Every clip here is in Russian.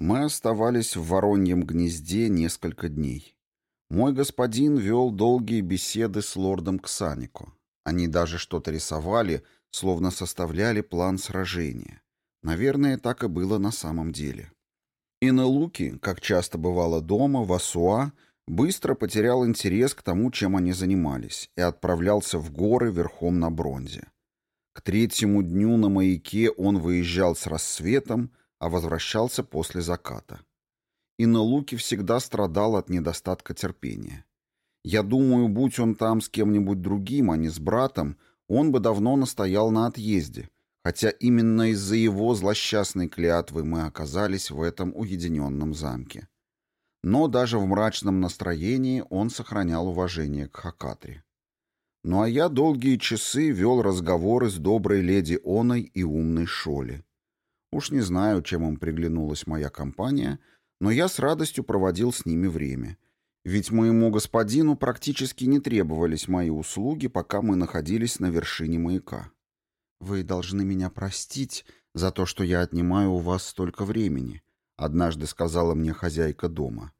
Мы оставались в Вороньем гнезде несколько дней. Мой господин вел долгие беседы с лордом Ксанико. Они даже что-то рисовали, словно составляли план сражения. Наверное, так и было на самом деле. И на Луки, как часто бывало дома, в Асуа, быстро потерял интерес к тому, чем они занимались, и отправлялся в горы верхом на бронзе. К третьему дню на маяке он выезжал с рассветом, а возвращался после заката. И на Луке всегда страдал от недостатка терпения. Я думаю, будь он там с кем-нибудь другим, а не с братом, он бы давно настоял на отъезде, хотя именно из-за его злосчастной клятвы мы оказались в этом уединенном замке. Но даже в мрачном настроении он сохранял уважение к Хакатре. Ну а я долгие часы вел разговоры с доброй леди Оной и умной Шоли. Уж не знаю, чем им приглянулась моя компания, но я с радостью проводил с ними время. Ведь моему господину практически не требовались мои услуги, пока мы находились на вершине маяка. «Вы должны меня простить за то, что я отнимаю у вас столько времени», — однажды сказала мне хозяйка дома.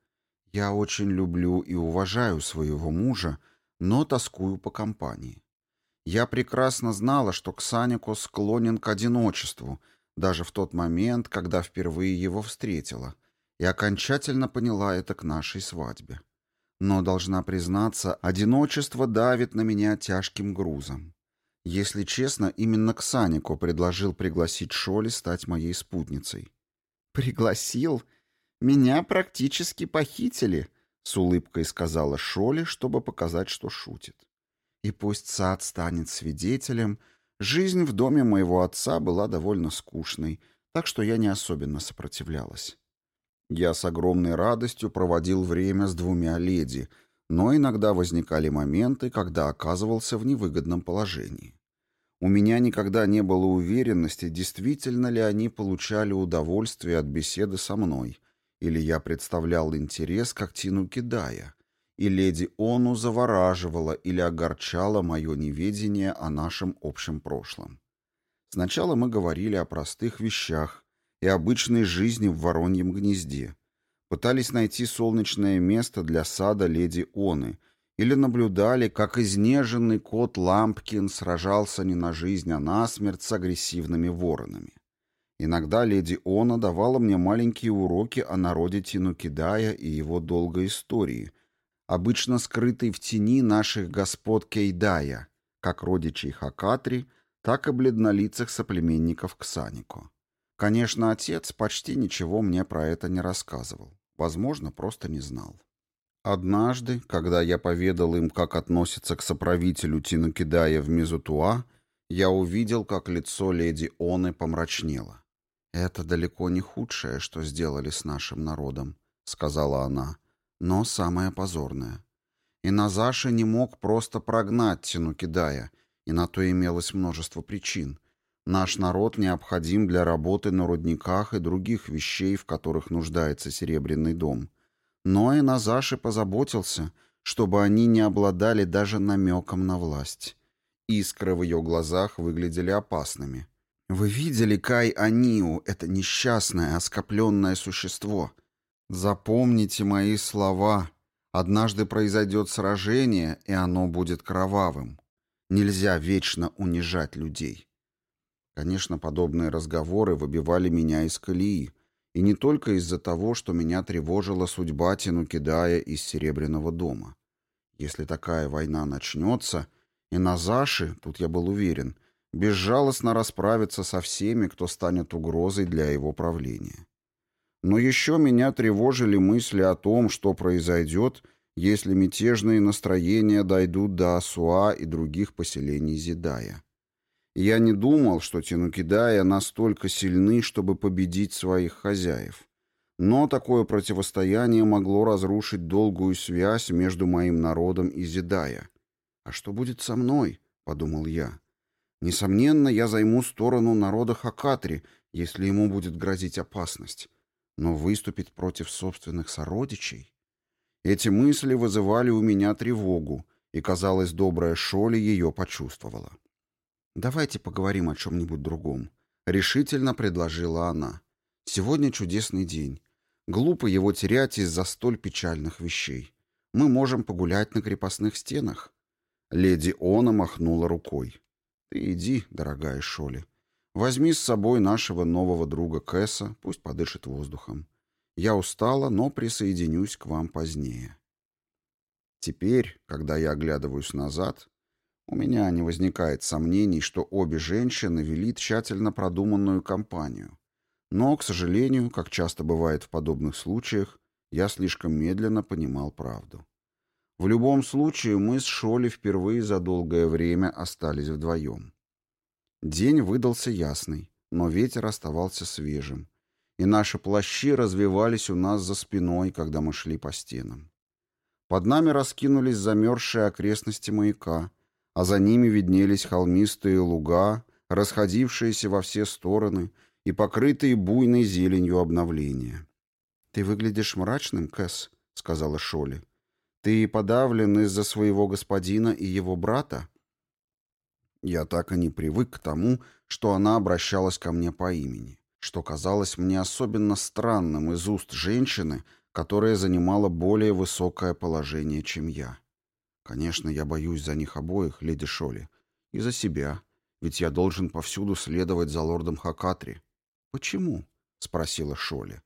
«Я очень люблю и уважаю своего мужа, но тоскую по компании. Я прекрасно знала, что Ксанико склонен к одиночеству, даже в тот момент, когда впервые его встретила, и окончательно поняла это к нашей свадьбе. Но, должна признаться, одиночество давит на меня тяжким грузом. Если честно, именно Ксанико предложил пригласить Шоли стать моей спутницей. «Пригласил? Меня практически похитили», — с улыбкой сказала Шоли, чтобы показать, что шутит. «И пусть сад станет свидетелем, жизнь в доме моего отца была довольно скучной, так что я не особенно сопротивлялась». Я с огромной радостью проводил время с двумя леди, но иногда возникали моменты, когда оказывался в невыгодном положении. У меня никогда не было уверенности, действительно ли они получали удовольствие от беседы со мной, или я представлял интерес как Тину Кидая, и леди Ону завораживала или огорчала мое неведение о нашем общем прошлом. Сначала мы говорили о простых вещах и обычной жизни в Вороньем гнезде, пытались найти солнечное место для сада леди Оны — или наблюдали, как изнеженный кот Лампкин сражался не на жизнь, а на смерть с агрессивными воронами. Иногда леди Она давала мне маленькие уроки о народе Тинукидая и его долгой истории, обычно скрытой в тени наших господ Кейдая, как родичей Хакатри, так и бледнолицых соплеменников Ксанико. Конечно, отец почти ничего мне про это не рассказывал. Возможно, просто не знал. Однажды, когда я поведал им, как относится к соправителю Тинукидая в Мезутуа, я увидел, как лицо леди Оны помрачнело. «Это далеко не худшее, что сделали с нашим народом», — сказала она, — «но самое позорное. И Назаша не мог просто прогнать Тинукидая, и на то имелось множество причин. Наш народ необходим для работы на рудниках и других вещей, в которых нуждается Серебряный дом». Но и Назаши позаботился, чтобы они не обладали даже намеком на власть. Искры в ее глазах выглядели опасными. «Вы видели Кай Аниу, это несчастное, оскопленное существо? Запомните мои слова. Однажды произойдет сражение, и оно будет кровавым. Нельзя вечно унижать людей». Конечно, подобные разговоры выбивали меня из колеи, и не только из-за того, что меня тревожила судьба Тинукидая из Серебряного дома. Если такая война начнется, и Назаши, тут я был уверен, безжалостно расправится со всеми, кто станет угрозой для его правления. Но еще меня тревожили мысли о том, что произойдет, если мятежные настроения дойдут до Асуа и других поселений Зидая. Я не думал, что Тинукидая настолько сильны, чтобы победить своих хозяев. Но такое противостояние могло разрушить долгую связь между моим народом и Зидая. «А что будет со мной?» — подумал я. «Несомненно, я займу сторону народа Хакатри, если ему будет грозить опасность. Но выступить против собственных сородичей...» Эти мысли вызывали у меня тревогу, и, казалось, добрая Шоли ее почувствовала. «Давайте поговорим о чем-нибудь другом», — решительно предложила она. «Сегодня чудесный день. Глупо его терять из-за столь печальных вещей. Мы можем погулять на крепостных стенах. Леди Она махнула рукой. Ты иди, дорогая Шоли. Возьми с собой нашего нового друга Кэса, пусть подышит воздухом. Я устала, но присоединюсь к вам позднее. Теперь, когда я оглядываюсь назад, у меня не возникает сомнений, что обе женщины вели тщательно продуманную кампанию. Но, к сожалению, как часто бывает в подобных случаях, я слишком медленно понимал правду. В любом случае, мы с Шоли впервые за долгое время остались вдвоем. День выдался ясный, но ветер оставался свежим, и наши плащи развивались у нас за спиной, когда мы шли по стенам. Под нами раскинулись замерзшие окрестности маяка, а за ними виднелись холмистые луга, расходившиеся во все стороны — и покрытые буйной зеленью обновления. «Ты выглядишь мрачным, Кэс», — сказала Шоли. «Ты подавлен из-за своего господина и его брата?» Я так и не привык к тому, что она обращалась ко мне по имени, что казалось мне особенно странным из уст женщины, которая занимала более высокое положение, чем я. Конечно, я боюсь за них обоих, леди Шоли, и за себя, ведь я должен повсюду следовать за лордом Хакатри. «Почему?» — спросила Шоли.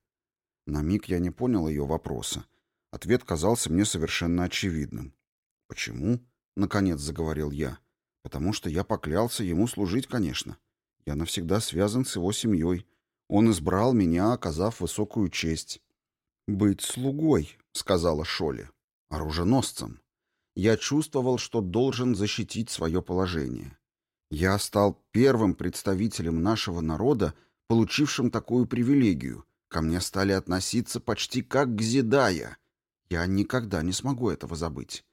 На миг я не понял ее вопроса. Ответ казался мне совершенно очевидным. «Почему?» — наконец заговорил я. «Потому что я поклялся ему служить, конечно. Я навсегда связан с его семьей. Он избрал меня, оказав высокую честь». «Быть слугой», — сказала Шоли. «Оруженосцем. Я чувствовал, что должен защитить свое положение. Я стал первым представителем нашего народа, получившим такую привилегию. Ко мне стали относиться почти как к Зидая. Я никогда не смогу этого забыть.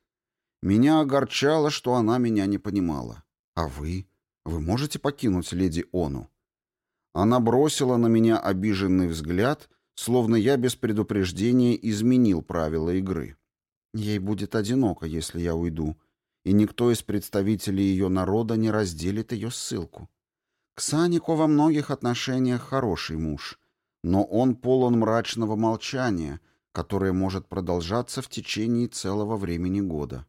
Меня огорчало, что она меня не понимала. А вы? Вы можете покинуть леди Ону? Она бросила на меня обиженный взгляд, словно я без предупреждения изменил правила игры. Ей будет одиноко, если я уйду, и никто из представителей ее народа не разделит ее ссылку. Ксанико во многих отношениях хороший муж, но он полон мрачного молчания, которое может продолжаться в течение целого времени года.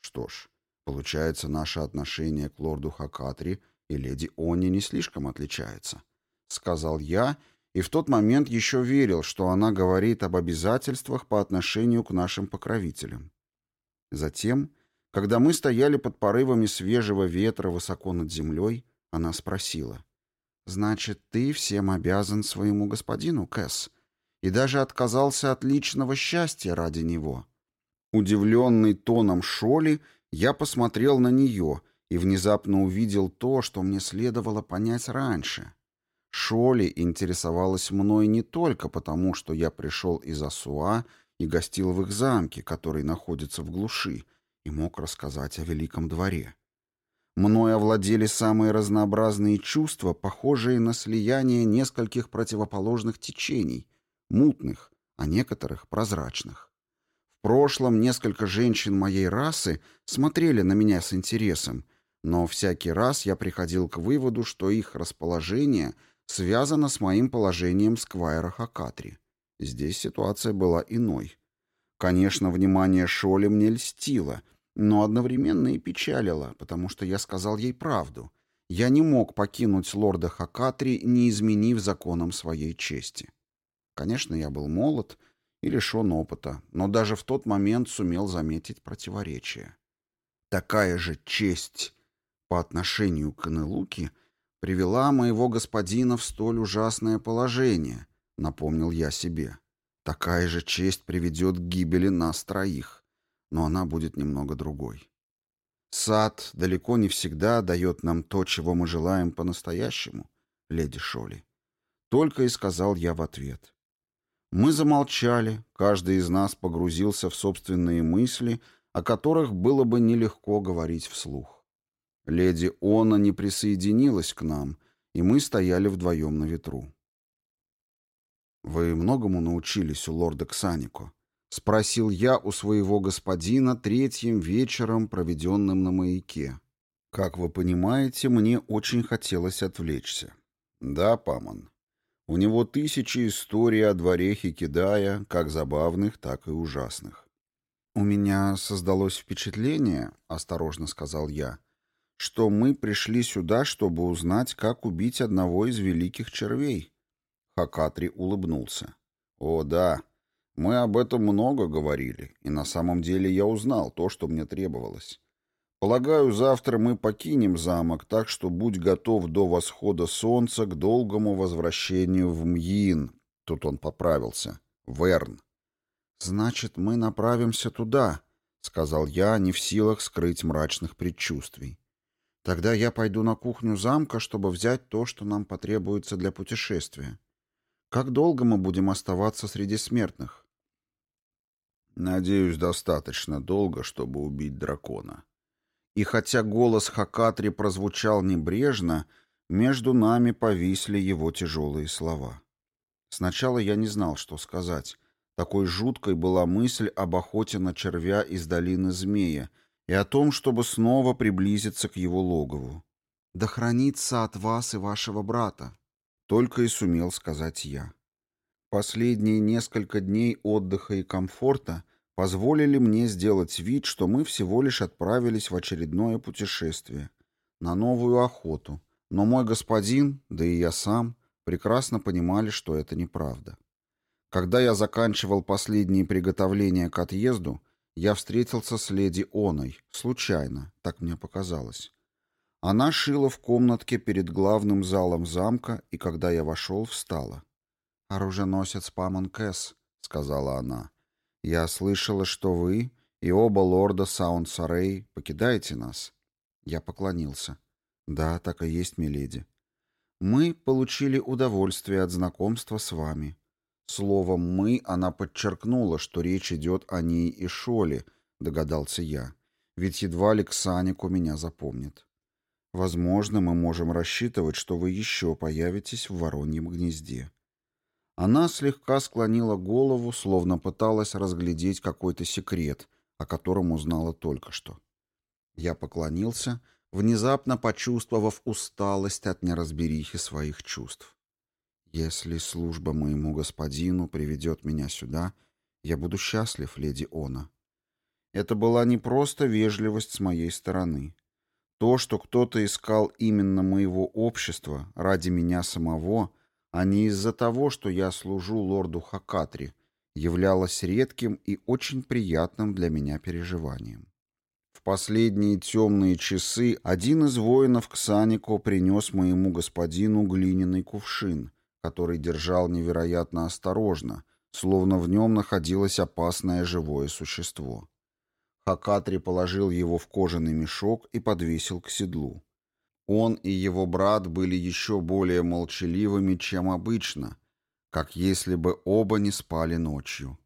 Что ж, получается, наше отношение к лорду Хакатри и леди Они не слишком отличается, сказал я, и в тот момент еще верил, что она говорит об обязательствах по отношению к нашим покровителям. Затем, когда мы стояли под порывами свежего ветра высоко над землей, она спросила. «Значит, ты всем обязан своему господину, Кэс, и даже отказался от личного счастья ради него». Удивленный тоном Шоли, я посмотрел на нее и внезапно увидел то, что мне следовало понять раньше. Шоли интересовалась мной не только потому, что я пришел из Асуа и гостил в их замке, который находится в глуши, и мог рассказать о великом дворе. Мною овладели самые разнообразные чувства, похожие на слияние нескольких противоположных течений, мутных, а некоторых прозрачных. В прошлом несколько женщин моей расы смотрели на меня с интересом, но всякий раз я приходил к выводу, что их расположение связано с моим положением сквайра Хакатри. Здесь ситуация была иной. Конечно, внимание Шоли мне льстило — но одновременно и печалила, потому что я сказал ей правду. Я не мог покинуть лорда Хакатри, не изменив законам своей чести. Конечно, я был молод и лишен опыта, но даже в тот момент сумел заметить противоречие. Такая же честь по отношению к Энелуке привела моего господина в столь ужасное положение, напомнил я себе. Такая же честь приведет к гибели нас троих но она будет немного другой. Сад далеко не всегда дает нам то, чего мы желаем по-настоящему, леди Шоли. Только и сказал я в ответ. Мы замолчали, каждый из нас погрузился в собственные мысли, о которых было бы нелегко говорить вслух. Леди Она не присоединилась к нам, и мы стояли вдвоем на ветру. «Вы многому научились у лорда Ксанико?» — спросил я у своего господина третьим вечером, проведенным на маяке. Как вы понимаете, мне очень хотелось отвлечься. Да, Паман. У него тысячи историй о дворе Хикидая, как забавных, так и ужасных. «У меня создалось впечатление, — осторожно сказал я, — что мы пришли сюда, чтобы узнать, как убить одного из великих червей». Хакатри улыбнулся. «О, да, мы об этом много говорили, и на самом деле я узнал то, что мне требовалось. Полагаю, завтра мы покинем замок, так что будь готов до восхода солнца к долгому возвращению в Мьин. Тут он поправился. Верн. Значит, мы направимся туда, сказал я, не в силах скрыть мрачных предчувствий. Тогда я пойду на кухню замка, чтобы взять то, что нам потребуется для путешествия. Как долго мы будем оставаться среди смертных? Надеюсь, достаточно долго, чтобы убить дракона. И хотя голос Хакатри прозвучал небрежно, между нами повисли его тяжелые слова. Сначала я не знал, что сказать. Такой жуткой была мысль об охоте на червя из долины змея и о том, чтобы снова приблизиться к его логову. «Да хранится от вас и вашего брата», — только и сумел сказать я. Последние несколько дней отдыха и комфорта позволили мне сделать вид, что мы всего лишь отправились в очередное путешествие, на новую охоту, но мой господин, да и я сам, прекрасно понимали, что это неправда. Когда я заканчивал последние приготовления к отъезду, я встретился с леди Оной, случайно, так мне показалось. Она шила в комнатке перед главным залом замка, и когда я вошел, встала. «Оруженосец Памон Кэс», — сказала она, — я слышала, что вы и оба лорда Саунд-Сарей покидаете нас. Я поклонился. Да, так и есть, миледи. Мы получили удовольствие от знакомства с вами. Словом «мы» она подчеркнула, что речь идет о ней и Шоле, догадался я. Ведь едва ли у меня запомнит. Возможно, мы можем рассчитывать, что вы еще появитесь в Вороньем гнезде. Она слегка склонила голову, словно пыталась разглядеть какой-то секрет, о котором узнала только что. Я поклонился, внезапно почувствовав усталость от неразберихи своих чувств. «Если служба моему господину приведет меня сюда, я буду счастлив, леди Она». Это была не просто вежливость с моей стороны. То, что кто-то искал именно моего общества ради меня самого — а не из-за того, что я служу лорду Хакатри, являлось редким и очень приятным для меня переживанием. В последние темные часы один из воинов Ксанико принес моему господину глиняный кувшин, который держал невероятно осторожно, словно в нем находилось опасное живое существо. Хакатри положил его в кожаный мешок и подвесил к седлу. Он и его брат были еще более молчаливыми, чем обычно, как если бы оба не спали ночью.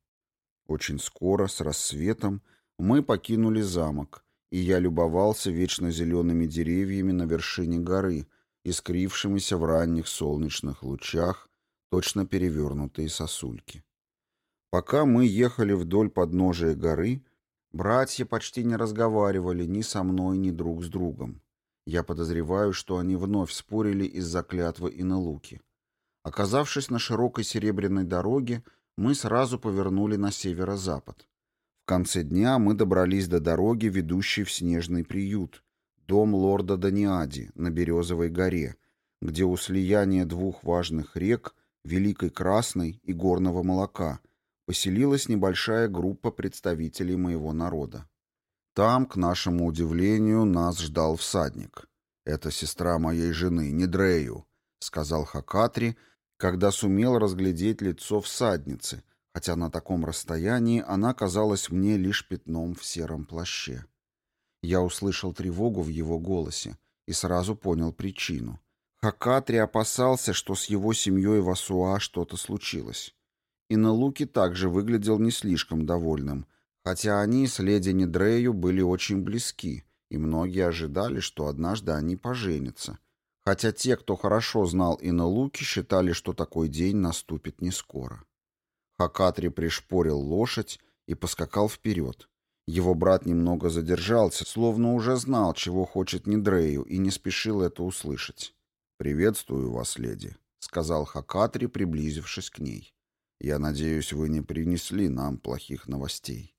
Очень скоро, с рассветом, мы покинули замок, и я любовался вечно зелеными деревьями на вершине горы, искрившимися в ранних солнечных лучах, точно перевернутые сосульки. Пока мы ехали вдоль подножия горы, братья почти не разговаривали ни со мной, ни друг с другом. Я подозреваю, что они вновь спорили из-за клятвы и на луки. Оказавшись на широкой серебряной дороге, мы сразу повернули на северо-запад. В конце дня мы добрались до дороги, ведущей в снежный приют, дом лорда Даниади на Березовой горе, где у слияния двух важных рек, Великой Красной и Горного Молока, поселилась небольшая группа представителей моего народа. Там, к нашему удивлению, нас ждал всадник. «Это сестра моей жены, Недрею», — сказал Хакатри, когда сумел разглядеть лицо всадницы, хотя на таком расстоянии она казалась мне лишь пятном в сером плаще. Я услышал тревогу в его голосе и сразу понял причину. Хакатри опасался, что с его семьей в Асуа что-то случилось. И на Луки также выглядел не слишком довольным, Хотя они с леди Недрею были очень близки, и многие ожидали, что однажды они поженятся. Хотя те, кто хорошо знал Иналуки, считали, что такой день наступит не скоро. Хакатри пришпорил лошадь и поскакал вперед. Его брат немного задержался, словно уже знал, чего хочет Недрею, и не спешил это услышать. «Приветствую вас, леди», — сказал Хакатри, приблизившись к ней. «Я надеюсь, вы не принесли нам плохих новостей».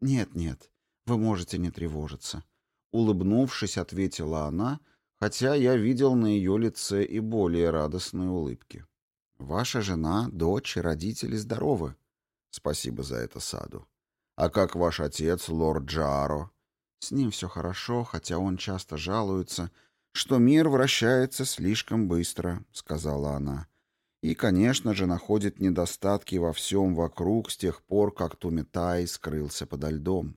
«Нет, нет, вы можете не тревожиться», — улыбнувшись, ответила она, хотя я видел на ее лице и более радостные улыбки. «Ваша жена, дочь и родители здоровы». «Спасибо за это, Саду. А как ваш отец, лорд Джаро?» «С ним все хорошо, хотя он часто жалуется, что мир вращается слишком быстро», — сказала она. «И, конечно же, находит недостатки во всем вокруг с тех пор, как Тумитай скрылся подо льдом».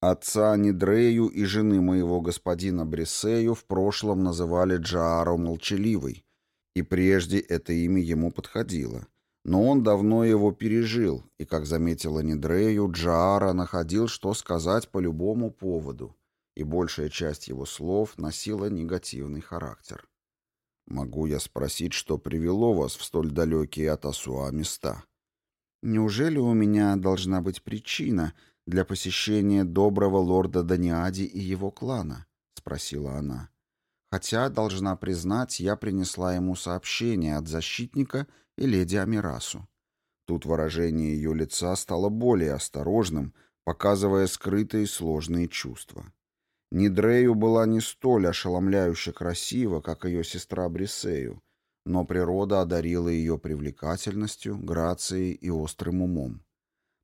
Отца Нидрею и жены моего господина Брисею в прошлом называли Джааро Молчаливый, и прежде это имя ему подходило. Но он давно его пережил, и, как заметила Нидрею, Джаара находил, что сказать по любому поводу, и большая часть его слов носила негативный характер. «Могу я спросить, что привело вас в столь далекие от Асуа места?» «Неужели у меня должна быть причина для посещения доброго лорда Даниади и его клана?» — спросила она. Хотя, должна признать, я принесла ему сообщение от защитника и леди Амирасу. Тут выражение ее лица стало более осторожным, показывая скрытые сложные чувства. Нидрею была не столь ошеломляюще красива, как ее сестра Брисею, но природа одарила ее привлекательностью, грацией и острым умом.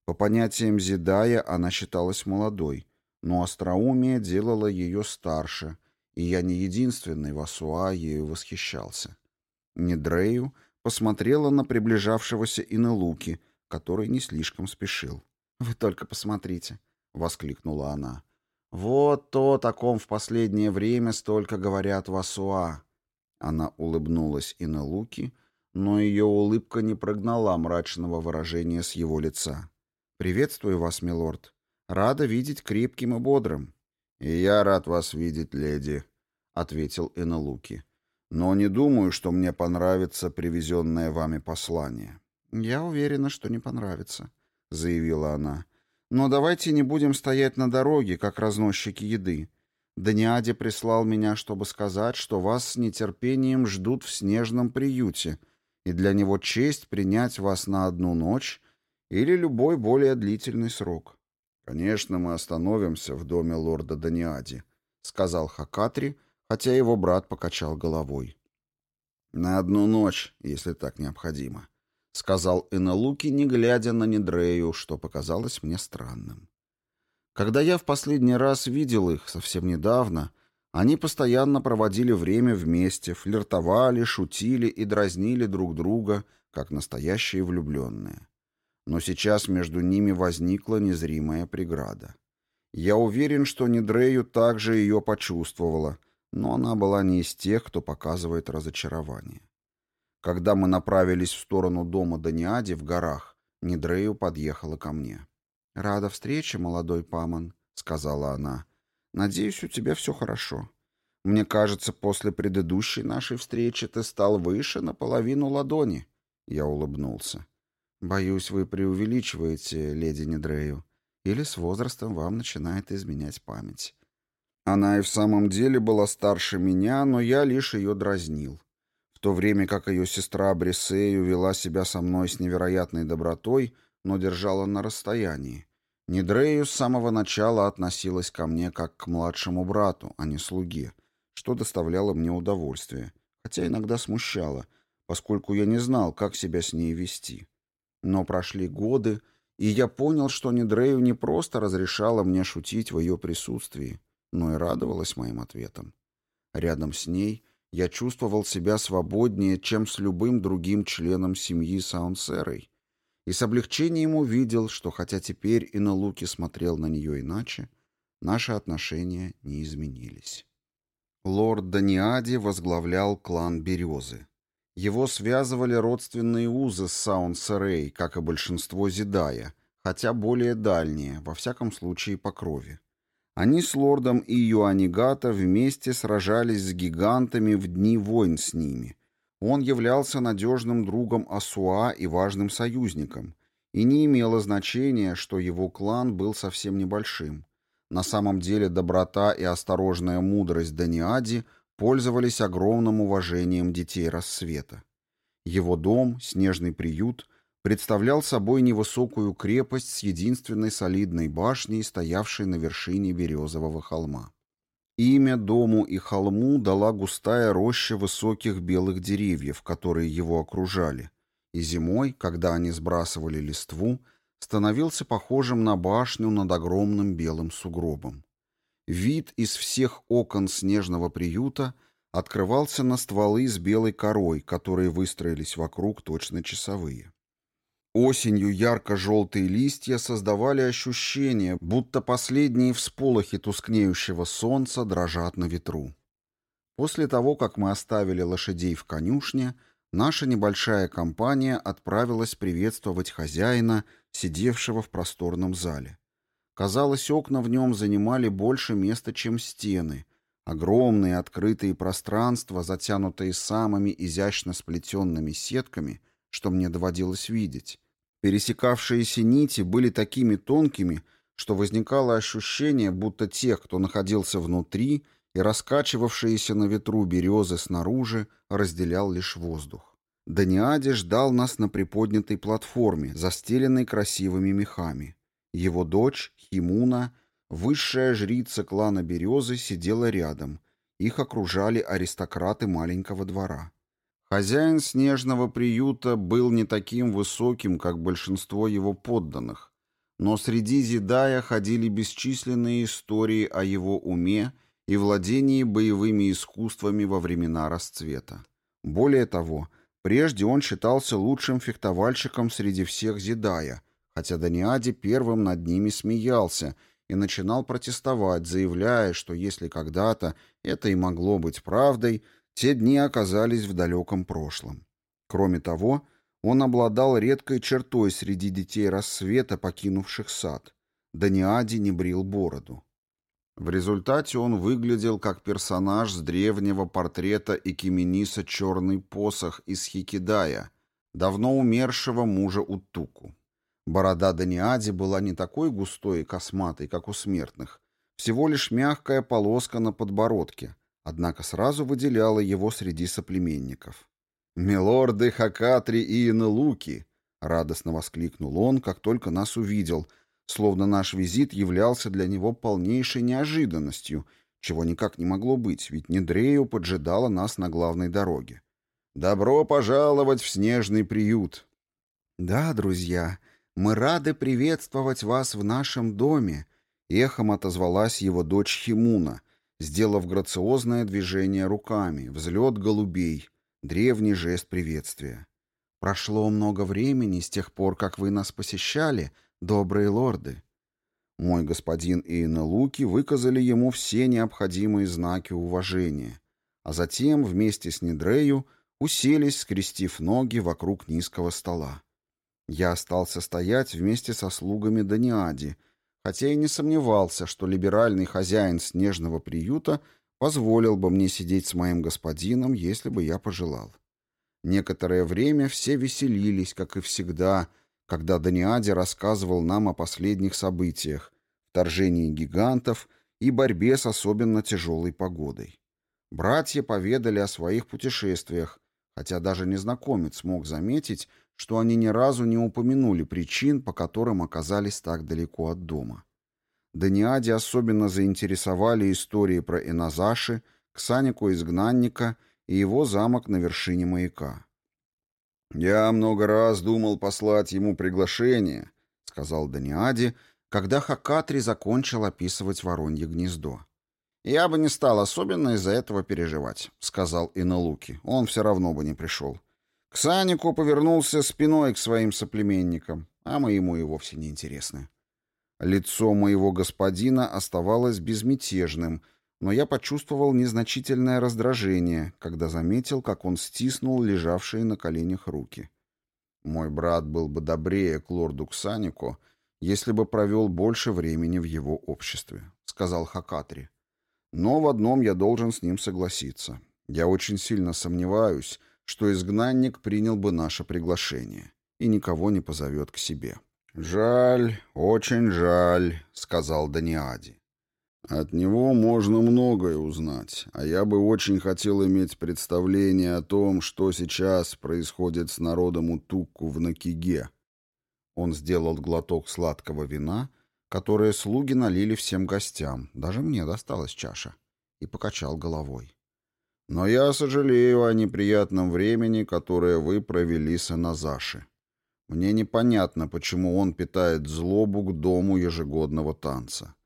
По понятиям Зидая она считалась молодой, но остроумие делало ее старше, и я не единственный в Асуа ею восхищался. Нидрею посмотрела на приближавшегося Инелуки, который не слишком спешил. «Вы только посмотрите», — воскликнула она. «Вот то, о ком в последнее время столько говорят в Асуа». Она улыбнулась Инелуки, но ее улыбка не прогнала мрачного выражения с его лица. «Приветствую вас, милорд. Рада видеть крепким и бодрым». «И я рад вас видеть, леди», — ответил Энелуки. «Но не думаю, что мне понравится привезенное вами послание». «Я уверена, что не понравится», — заявила она. «Но давайте не будем стоять на дороге, как разносчики еды. Даниаде прислал меня, чтобы сказать, что вас с нетерпением ждут в снежном приюте, и для него честь принять вас на одну ночь или любой более длительный срок. «Конечно, мы остановимся в доме лорда Даниади», — сказал Хакатри, хотя его брат покачал головой. «На одну ночь, если так необходимо», — сказал Иналуки, не глядя на Недрею, что показалось мне странным. Когда я в последний раз видел их, совсем недавно, они постоянно проводили время вместе, флиртовали, шутили и дразнили друг друга, как настоящие влюбленные но сейчас между ними возникла незримая преграда. Я уверен, что Нидрею также ее почувствовала, но она была не из тех, кто показывает разочарование. Когда мы направились в сторону дома Даниади в горах, Нидрею подъехала ко мне. «Рада встрече, молодой Паман», — сказала она. «Надеюсь, у тебя все хорошо. Мне кажется, после предыдущей нашей встречи ты стал выше наполовину ладони». Я улыбнулся. Боюсь, вы преувеличиваете, леди Недрею, или с возрастом вам начинает изменять память. Она и в самом деле была старше меня, но я лишь ее дразнил. То время как ее сестра Брисею вела себя со мной с невероятной добротой, но держала на расстоянии. Недрею с самого начала относилась ко мне как к младшему брату, а не слуге, что доставляло мне удовольствие, хотя иногда смущало, поскольку я не знал, как себя с ней вести. Но прошли годы, и я понял, что Недрею не просто разрешала мне шутить в ее присутствии, но и радовалась моим ответам. Рядом с ней я чувствовал себя свободнее, чем с любым другим членом семьи Саунсерой, и с облегчением увидел, что хотя теперь и на Луки смотрел на нее иначе, наши отношения не изменились. Лорд Даниади возглавлял клан Березы. Его связывали родственные узы с Саун-Сарей, как и большинство Зидая, хотя более дальние, во всяком случае по крови. Они с лордом и Юанигата вместе сражались с гигантами в дни войн с ними. Он являлся надежным другом Асуа и важным союзником, и не имело значения, что его клан был совсем небольшим. На самом деле доброта и осторожная мудрость Даниади – пользовались огромным уважением детей рассвета. Его дом, снежный приют, представлял собой невысокую крепость с единственной солидной башней, стоявшей на вершине березового холма. Имя дому и холму дала густая роща высоких белых деревьев, которые его окружали, и зимой, когда они сбрасывали листву, становился похожим на башню над огромным белым сугробом. Вид из всех окон снежного приюта открывался на стволы с белой корой, которые выстроились вокруг точно часовые. Осенью ярко-желтые листья создавали ощущение, будто последние всполохи тускнеющего солнца дрожат на ветру. После того, как мы оставили лошадей в конюшне, наша небольшая компания отправилась приветствовать хозяина, сидевшего в просторном зале. Казалось, окна в нем занимали больше места, чем стены. Огромные открытые пространства, затянутые самыми изящно сплетенными сетками, что мне доводилось видеть. Пересекавшиеся нити были такими тонкими, что возникало ощущение, будто тех, кто находился внутри, и раскачивавшиеся на ветру березы снаружи, разделял лишь воздух. Даниаде ждал нас на приподнятой платформе, застеленной красивыми мехами. Его дочь, Химуна, высшая жрица клана Березы, сидела рядом. Их окружали аристократы маленького двора. Хозяин снежного приюта был не таким высоким, как большинство его подданных, но среди Зидая ходили бесчисленные истории о его уме и владении боевыми искусствами во времена расцвета. Более того, прежде он считался лучшим фехтовальщиком среди всех Зидая, хотя Даниади первым над ними смеялся и начинал протестовать, заявляя, что если когда-то это и могло быть правдой – те дни оказались в далеком прошлом. Кроме того, он обладал редкой чертой среди детей рассвета, покинувших сад. Даниади не брил бороду. В результате он выглядел как персонаж с древнего портрета Экимениса «Черный посох» из Хикидая, давно умершего мужа Уттуку. Борода Даниади была не такой густой и косматой, как у смертных, всего лишь мягкая полоска на подбородке, однако сразу выделяла его среди соплеменников. «Милорды Хакатри и Инелуки!» — радостно воскликнул он, как только нас увидел, словно наш визит являлся для него полнейшей неожиданностью, чего никак не могло быть, ведь Недрею поджидала нас на главной дороге. «Добро пожаловать в снежный приют!» «Да, друзья, мы рады приветствовать вас в нашем доме», — эхом отозвалась его дочь Химуна — сделав грациозное движение руками, взлет голубей, древний жест приветствия. «Прошло много времени с тех пор, как вы нас посещали, добрые лорды». Мой господин и Луки выказали ему все необходимые знаки уважения, а затем вместе с Недрею уселись, скрестив ноги вокруг низкого стола. Я остался стоять вместе со слугами Даниади — хотя и не сомневался, что либеральный хозяин снежного приюта позволил бы мне сидеть с моим господином, если бы я пожелал. Некоторое время все веселились, как и всегда, когда Даниади рассказывал нам о последних событиях, вторжении гигантов и борьбе с особенно тяжелой погодой. Братья поведали о своих путешествиях, хотя даже незнакомец мог заметить, что они ни разу не упомянули причин, по которым оказались так далеко от дома. Даниаде особенно заинтересовали истории про Иназаши, Ксанику-изгнанника и его замок на вершине маяка. «Я много раз думал послать ему приглашение», — сказал Даниаде, когда Хакатри закончил описывать воронье гнездо. «Я бы не стал особенно из-за этого переживать», — сказал Иналуки. «Он все равно бы не пришел. Ксанику повернулся спиной к своим соплеменникам, а мы ему и вовсе не интересны. Лицо моего господина оставалось безмятежным, но я почувствовал незначительное раздражение, когда заметил, как он стиснул лежавшие на коленях руки. Мой брат был бы добрее к лорду Ксанику, если бы провел больше времени в его обществе, — сказал Хакатри. Но в одном я должен с ним согласиться. Я очень сильно сомневаюсь, что изгнанник принял бы наше приглашение и никого не позовет к себе. «Жаль, очень жаль», — сказал Даниади. От него можно многое узнать, а я бы очень хотел иметь представление о том, что сейчас происходит с народом Утукку в Накиге. Он сделал глоток сладкого вина, которое слуги налили всем гостям, даже мне досталась чаша, и покачал головой. Но я сожалею о неприятном времени, которое вы провели с Аназаши. Мне непонятно, почему он питает злобу к дому ежегодного танца.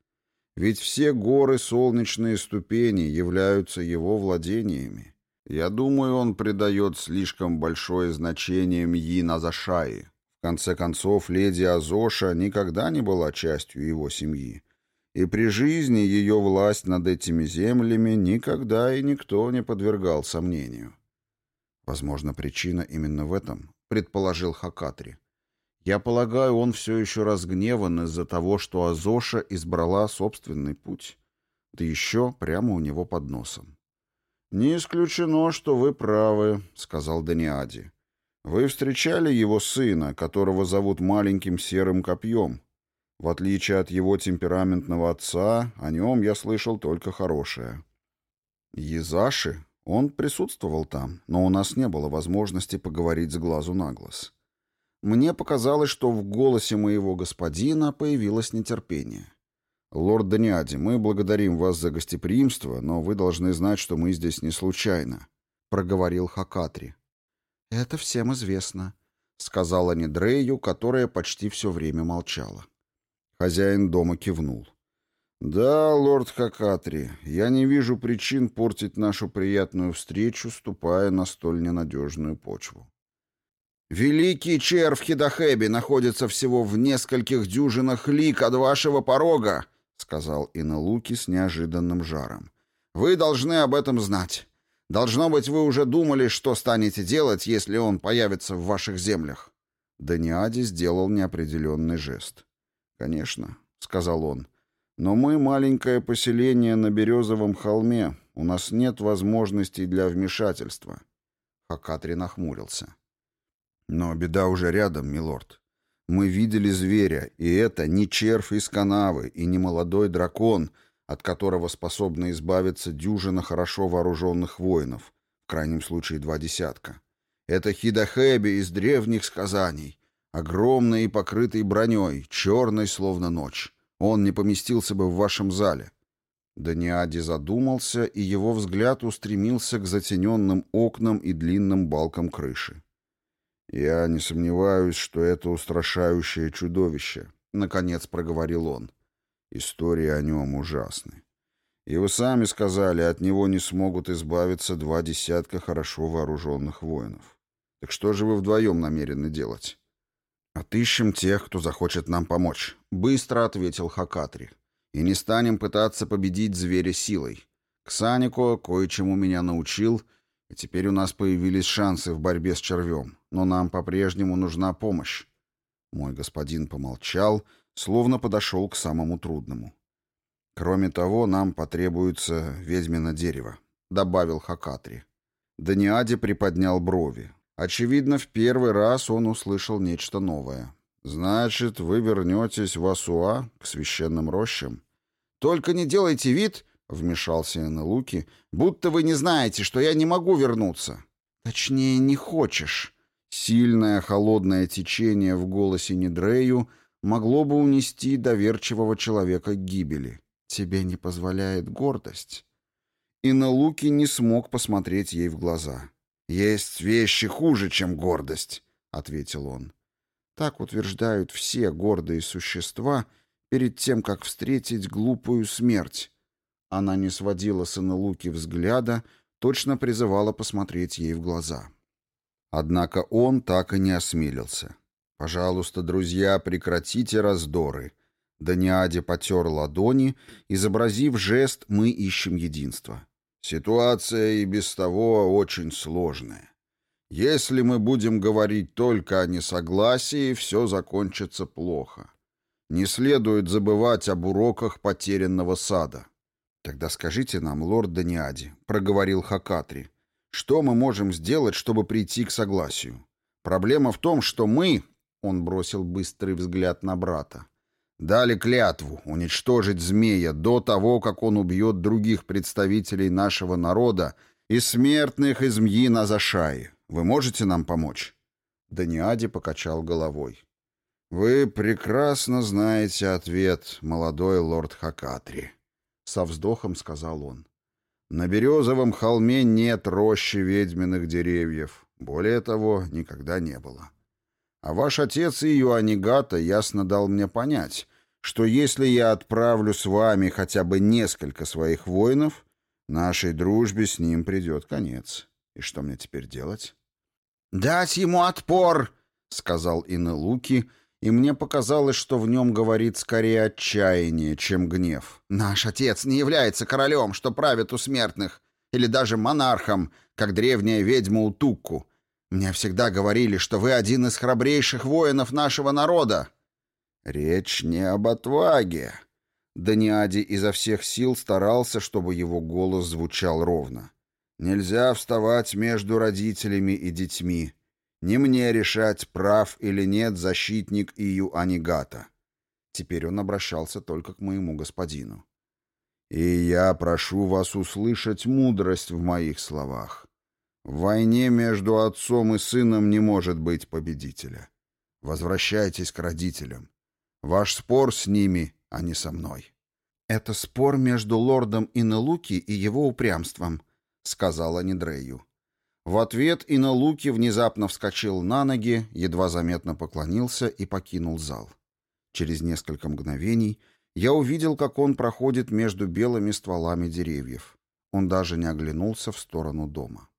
Ведь все горы солнечные ступени являются его владениями. Я думаю, он придает слишком большое значение Мьи Назашаи. В конце концов, леди Азоша никогда не была частью его семьи. И при жизни ее власть над этими землями никогда и никто не подвергал сомнению. Возможно, причина именно в этом, предположил Хакатри. Я полагаю, он все еще разгневан из-за того, что Азоша избрала собственный путь. Да еще прямо у него под носом. «Не исключено, что вы правы», — сказал Даниади. «Вы встречали его сына, которого зовут маленьким серым копьем. В отличие от его темпераментного отца, о нем я слышал только хорошее». Езаши, он присутствовал там, но у нас не было возможности поговорить с глазу на глаз. Мне показалось, что в голосе моего господина появилось нетерпение. «Лорд Даниади, мы благодарим вас за гостеприимство, но вы должны знать, что мы здесь не случайно», — проговорил Хакатри. «Это всем известно», — сказала Недрею, которая почти все время молчала. Хозяин дома кивнул. «Да, лорд Хакатри, я не вижу причин портить нашу приятную встречу, ступая на столь ненадежную почву. Великий червь Хидахеби находится всего в нескольких дюжинах лик от вашего порога, сказал Иналуки с неожиданным жаром. Вы должны об этом знать. Должно быть, вы уже думали, что станете делать, если он появится в ваших землях. Даниади сделал неопределенный жест. «Конечно», — сказал он, — «но мы маленькое поселение на Березовом холме. У нас нет возможностей для вмешательства». Хакатри нахмурился. Но беда уже рядом, милорд. Мы видели зверя, и это не червь из канавы и не молодой дракон, от которого способны избавиться дюжина хорошо вооруженных воинов, в крайнем случае два десятка. Это Хидахэби из древних сказаний, огромный и покрытый броней, черный, словно ночь. Он не поместился бы в вашем зале. Даниади задумался, и его взгляд устремился к затененным окнам и длинным балкам крыши. «Я не сомневаюсь, что это устрашающее чудовище», — наконец проговорил он. «Истории о нем ужасны. И вы сами сказали, от него не смогут избавиться два десятка хорошо вооруженных воинов. Так что же вы вдвоем намерены делать?» «Отыщем тех, кто захочет нам помочь», — быстро ответил Хакатри. «И не станем пытаться победить зверя силой. Ксанико кое-чему меня научил, и теперь у нас появились шансы в борьбе с червем но нам по-прежнему нужна помощь. Мой господин помолчал, словно подошел к самому трудному. Кроме того, нам потребуется ведьмино дерево, добавил Хакатри. Даниади приподнял брови. Очевидно, в первый раз он услышал нечто новое. «Значит, вы вернетесь в Асуа, к священным рощам?» «Только не делайте вид», — вмешался Энелуки, — «будто вы не знаете, что я не могу вернуться». «Точнее, не хочешь», Сильное холодное течение в голосе Недрею могло бы унести доверчивого человека к гибели. Тебе не позволяет гордость. И на Луки не смог посмотреть ей в глаза. «Есть вещи хуже, чем гордость», — ответил он. Так утверждают все гордые существа перед тем, как встретить глупую смерть. Она не сводила с Луки взгляда, точно призывала посмотреть ей в глаза. Однако он так и не осмелился. «Пожалуйста, друзья, прекратите раздоры». Даниаде потер ладони, изобразив жест «Мы ищем единство». «Ситуация и без того очень сложная. Если мы будем говорить только о несогласии, все закончится плохо. Не следует забывать об уроках потерянного сада». «Тогда скажите нам, лорд Даниади», — проговорил Хакатри, что мы можем сделать, чтобы прийти к согласию? Проблема в том, что мы, он бросил быстрый взгляд на брата, дали клятву уничтожить змея до того, как он убьет других представителей нашего народа и смертных из Мьина Зашаи. Вы можете нам помочь?» Даниади покачал головой. «Вы прекрасно знаете ответ, молодой лорд Хакатри», — со вздохом сказал он. «На Березовом холме нет рощи ведьминых деревьев. Более того, никогда не было. А ваш отец и Юанигата ясно дал мне понять, что если я отправлю с вами хотя бы несколько своих воинов, нашей дружбе с ним придет конец. И что мне теперь делать?» «Дать ему отпор!» — сказал Инелуки, и мне показалось, что в нем говорит скорее отчаяние, чем гнев. «Наш отец не является королем, что правит у смертных, или даже монархом, как древняя ведьма Утукку. Мне всегда говорили, что вы один из храбрейших воинов нашего народа». «Речь не об отваге». Даниади изо всех сил старался, чтобы его голос звучал ровно. Нельзя вставать между родителями и детьми. Не мне решать, прав или нет защитник Ию Анигата. Теперь он обращался только к моему господину. И я прошу вас услышать мудрость в моих словах. В войне между отцом и сыном не может быть победителя. Возвращайтесь к родителям. Ваш спор с ними, а не со мной. Это спор между лордом Инелуки и его упрямством, — сказала Нидрею. В ответ Иналуки внезапно вскочил на ноги, едва заметно поклонился и покинул зал. Через несколько мгновений я увидел, как он проходит между белыми стволами деревьев. Он даже не оглянулся в сторону дома.